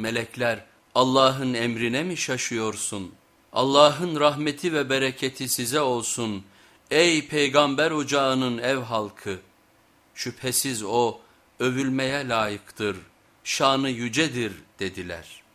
Melekler Allah'ın emrine mi şaşıyorsun? Allah'ın rahmeti ve bereketi size olsun ey peygamber ocağının ev halkı. Şüphesiz o övülmeye layıktır, şanı yücedir dediler.''